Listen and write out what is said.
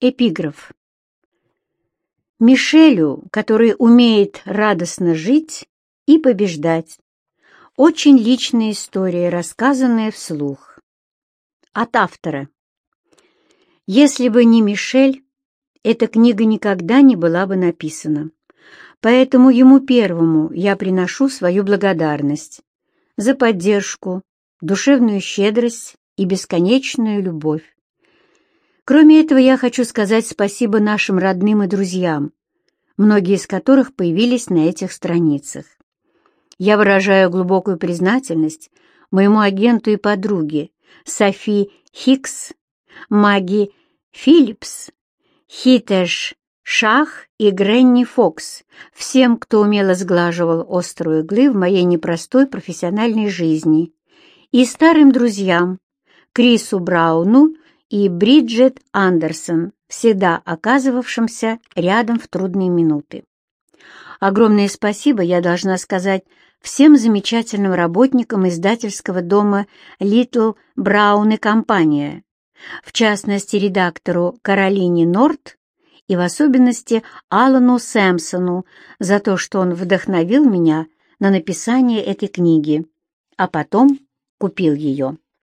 Эпиграф. Мишелю, который умеет радостно жить и побеждать. Очень личная история, рассказанная вслух. От автора. Если бы не Мишель, эта книга никогда не была бы написана. Поэтому ему первому я приношу свою благодарность за поддержку, душевную щедрость и бесконечную любовь. Кроме этого, я хочу сказать спасибо нашим родным и друзьям, многие из которых появились на этих страницах. Я выражаю глубокую признательность моему агенту и подруге Софи Хикс, Маги Филлипс, Хитеш Шах и Гренни Фокс, всем, кто умело сглаживал острую иглы в моей непростой профессиональной жизни, и старым друзьям Крису Брауну и Бриджит Андерсон, всегда оказывавшимся рядом в трудные минуты. Огромное спасибо я должна сказать всем замечательным работникам издательского дома «Литл Браун и компания», в частности редактору Каролине Норт и в особенности Алану Сэмпсону за то, что он вдохновил меня на написание этой книги, а потом купил ее.